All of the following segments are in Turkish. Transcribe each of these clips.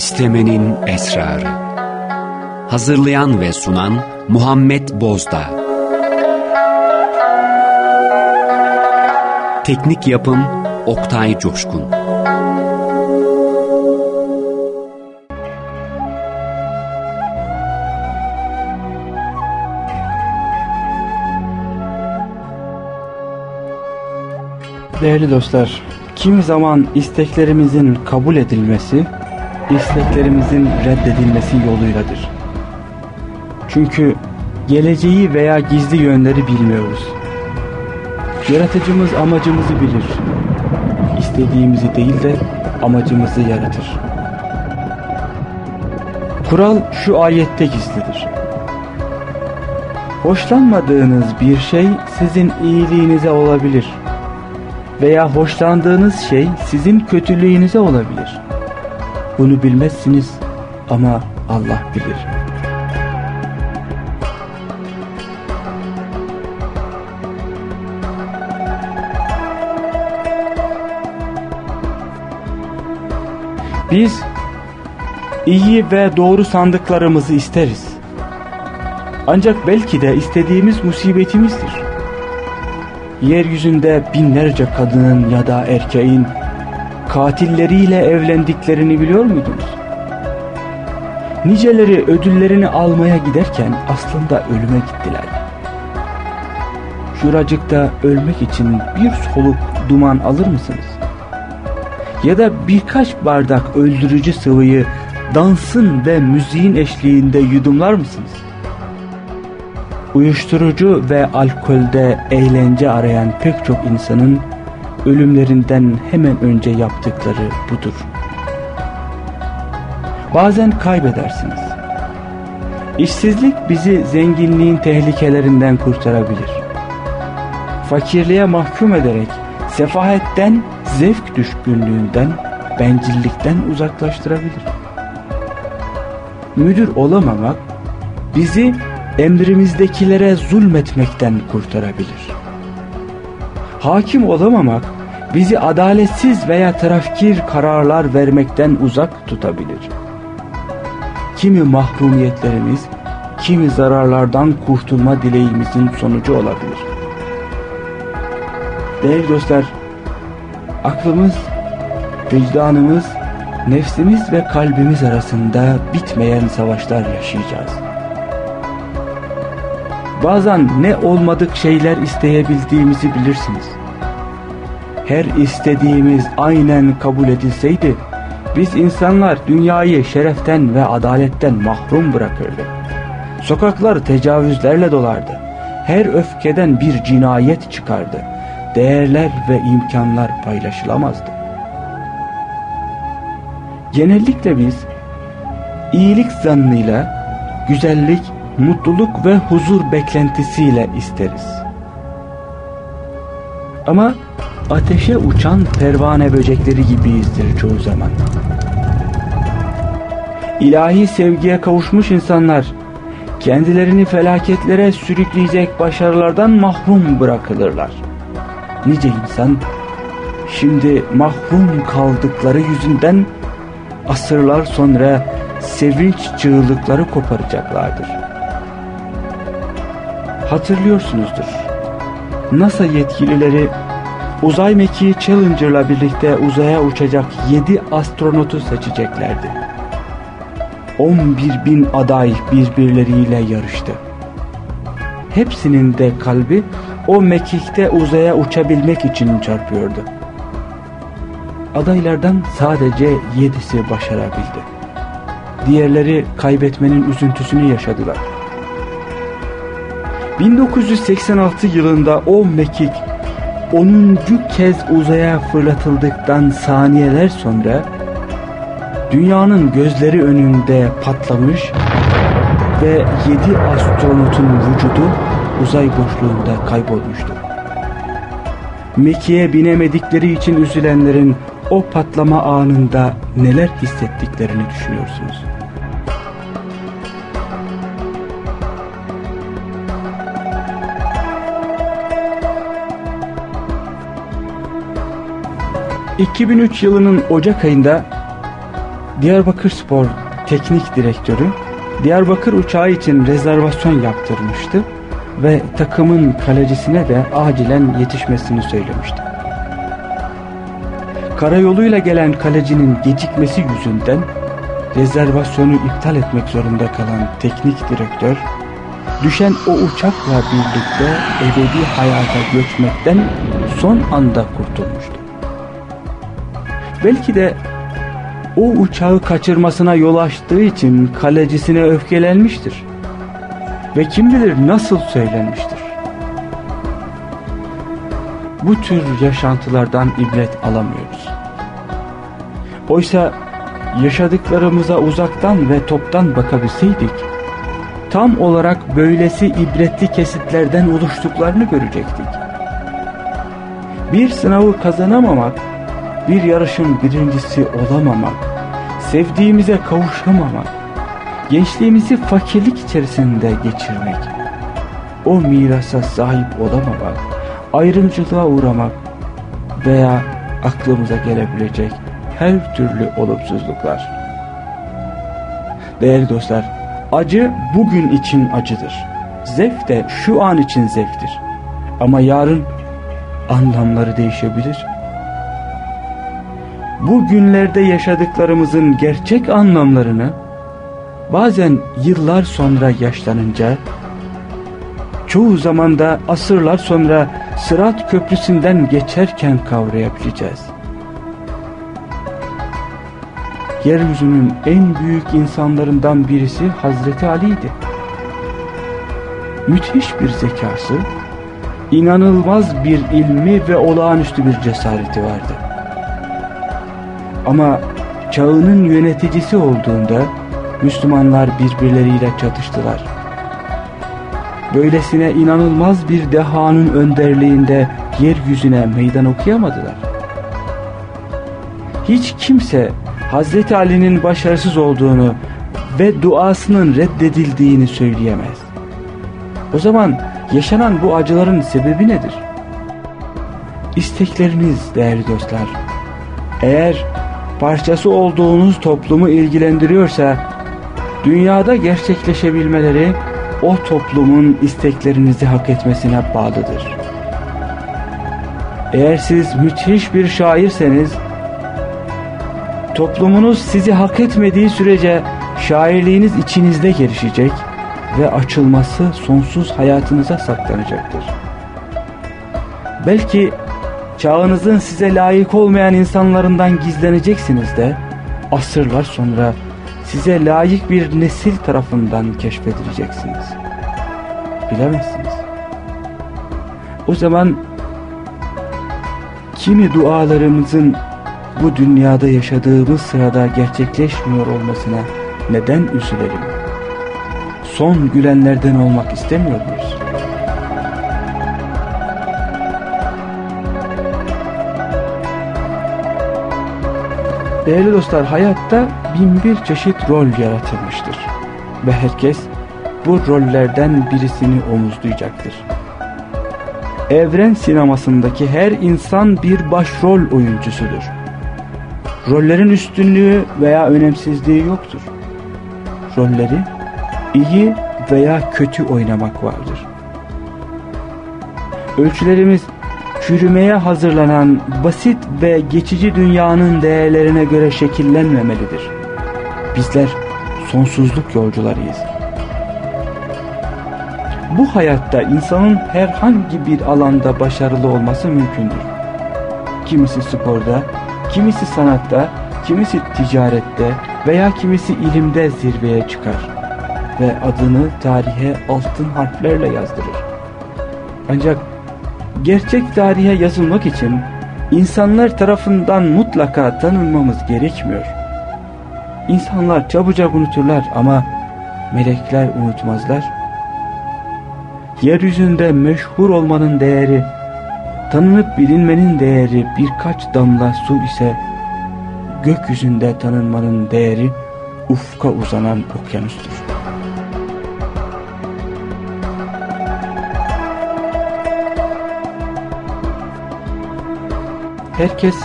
İstemenin Esrarı. Hazırlayan ve sunan Muhammed Bozda Teknik Yapım Oktay Coşkun. Değerli dostlar, kimi zaman isteklerimizin kabul edilmesi, isteklerimizin reddedilmesi yoluyladır. Çünkü geleceği veya gizli yönleri bilmiyoruz. Yaratıcımız amacımızı bilir. İstediğimizi değil de amacımızı yaratır. Kural şu ayette gizlidir. Hoşlanmadığınız bir şey sizin iyiliğinize olabilir veya hoşlandığınız şey sizin kötülüğünüze olabilir. Bunu bilmezsiniz ama Allah bilir. Biz iyi ve doğru sandıklarımızı isteriz. Ancak belki de istediğimiz musibetimizdir. Yeryüzünde binlerce kadının ya da erkeğin katilleriyle evlendiklerini biliyor muydunuz? Niceleri ödüllerini almaya giderken aslında ölüme gittiler. Şuracıkta ölmek için bir soluk duman alır mısınız? Ya da birkaç bardak öldürücü sıvıyı dansın ve müziğin eşliğinde yudumlar mısınız? Uyuşturucu ve alkolde eğlence arayan pek çok insanın ölümlerinden hemen önce yaptıkları budur. Bazen kaybedersiniz. İşsizlik bizi zenginliğin tehlikelerinden kurtarabilir. Fakirliğe mahkum ederek sefahetten, zevk düşkünlüğünden, bencillikten uzaklaştırabilir. Müdür olamamak bizi emrimizdekilere zulmetmekten kurtarabilir. Hakim olamamak bizi adaletsiz veya tarafkir kararlar vermekten uzak tutabilir. Kimi mahrumiyetlerimiz, kimi zararlardan kurtulma dileğimizin sonucu olabilir. Değerli dostlar, aklımız, vicdanımız, nefsimiz ve kalbimiz arasında bitmeyen savaşlar yaşayacağız. Bazen ne olmadık şeyler isteyebildiğimizi bilirsiniz. Her istediğimiz aynen kabul edilseydi, biz insanlar dünyayı şereften ve adaletten mahrum bırakırdık. Sokaklar tecavüzlerle dolardı. Her öfkeden bir cinayet çıkardı. Değerler ve imkanlar paylaşılamazdı. Genellikle biz iyilik zannıyla güzellik mutluluk ve huzur beklentisiyle isteriz. Ama ateşe uçan pervane böcekleri gibiyizdir çoğu zaman. İlahi sevgiye kavuşmuş insanlar kendilerini felaketlere sürükleyecek başarılardan mahrum bırakılırlar. Nice insan şimdi mahrum kaldıkları yüzünden asırlar sonra sevinç çığlıkları koparacaklardır hatırlıyorsunuzdur. NASA yetkilileri uzay mekiği Challenger'la birlikte uzaya uçacak 7 astronotu seçeceklerdi. 11 bin aday birbirleriyle yarıştı. Hepsinin de kalbi o mekikte uzaya uçabilmek için çarpıyordu. Adaylardan sadece yedisi başarabildi. Diğerleri kaybetmenin üzüntüsünü yaşadılar. 1986 yılında o mekik 10. kez uzaya fırlatıldıktan saniyeler sonra dünyanın gözleri önünde patlamış ve 7 astronotun vücudu uzay boşluğunda kaybolmuştu. Mekiğe binemedikleri için üzülenlerin o patlama anında neler hissettiklerini düşünüyorsunuz? 2003 yılının Ocak ayında Diyarbakır Spor teknik direktörü Diyarbakır uçağı için rezervasyon yaptırmıştı ve takımın kalecisine de acilen yetişmesini söylemişti. Karayoluyla gelen kalecinin gecikmesi yüzünden rezervasyonu iptal etmek zorunda kalan teknik direktör düşen o uçakla birlikte ebedi hayata göçmekten son anda kurtulmuştu. Belki de o uçağı kaçırmasına yol açtığı için kalecisine öfkelenmiştir. Ve kim bilir nasıl söylenmiştir. Bu tür yaşantılardan ibret alamıyoruz. Oysa yaşadıklarımıza uzaktan ve toptan bakabilseydik, tam olarak böylesi ibretli kesitlerden oluştuklarını görecektik. Bir sınavı kazanamamak, bir yarışın birincisi olamamak, sevdiğimize kavuşamamak, gençliğimizi fakirlik içerisinde geçirmek, o mirasa sahip olamamak, ayrımcılığa uğramak veya aklımıza gelebilecek her türlü olumsuzluklar. Değerli dostlar, acı bugün için acıdır. Zevk de şu an için zevktir. Ama yarın anlamları değişebilir. Bu günlerde yaşadıklarımızın gerçek anlamlarını bazen yıllar sonra yaşlanınca, çoğu zaman da asırlar sonra Sırat Köprüsü'nden geçerken kavrayabileceğiz. Yeryüzünün en büyük insanlarından birisi Hazreti Ali'ydi. Müthiş bir zekası, inanılmaz bir ilmi ve olağanüstü bir cesareti vardı. Ama çağının yöneticisi olduğunda Müslümanlar birbirleriyle çatıştılar. Böylesine inanılmaz bir dehanın önderliğinde yeryüzüne meydan okuyamadılar. Hiç kimse Hazreti Ali'nin başarısız olduğunu ve duasının reddedildiğini söyleyemez. O zaman yaşanan bu acıların sebebi nedir? İstekleriniz değerli dostlar. Eğer parçası olduğunuz toplumu ilgilendiriyorsa dünyada gerçekleşebilmeleri o toplumun isteklerinizi hak etmesine bağlıdır. Eğer siz müthiş bir şairseniz toplumunuz sizi hak etmediği sürece şairliğiniz içinizde gelişecek ve açılması sonsuz hayatınıza saklanacaktır. Belki çağınızın size layık olmayan insanlarından gizleneceksiniz de asırlar sonra size layık bir nesil tarafından keşfedileceksiniz. Bilemezsiniz. O zaman kimi dualarımızın bu dünyada yaşadığımız sırada gerçekleşmiyor olmasına neden üzülelim? Son gülenlerden olmak istemiyor muyuz? Değerli dostlar hayatta bin bir çeşit rol yaratılmıştır. Ve herkes bu rollerden birisini omuzlayacaktır. Evren sinemasındaki her insan bir başrol oyuncusudur. Rollerin üstünlüğü veya önemsizliği yoktur. Rolleri iyi veya kötü oynamak vardır. Ölçülerimiz çürümeye hazırlanan basit ve geçici dünyanın değerlerine göre şekillenmemelidir. Bizler sonsuzluk yolcularıyız. Bu hayatta insanın herhangi bir alanda başarılı olması mümkündür. Kimisi sporda, kimisi sanatta, kimisi ticarette veya kimisi ilimde zirveye çıkar ve adını tarihe altın harflerle yazdırır. Ancak gerçek tarihe yazılmak için insanlar tarafından mutlaka tanınmamız gerekmiyor. İnsanlar çabucak unuturlar ama melekler unutmazlar. Yeryüzünde meşhur olmanın değeri, tanınıp bilinmenin değeri birkaç damla su ise, gökyüzünde tanınmanın değeri ufka uzanan okyanustur. Herkes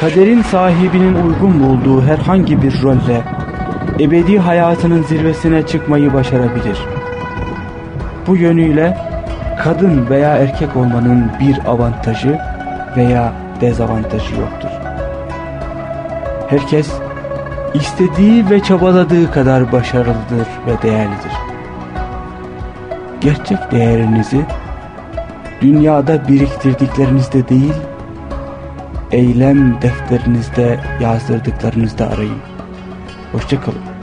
kaderin sahibinin uygun bulduğu herhangi bir rolle ebedi hayatının zirvesine çıkmayı başarabilir. Bu yönüyle kadın veya erkek olmanın bir avantajı veya dezavantajı yoktur. Herkes istediği ve çabaladığı kadar başarılıdır ve değerlidir. Gerçek değerinizi dünyada biriktirdiklerinizde değil, eylem defterinizde yazdırdıklarınızda arayın. Hoşçakalın.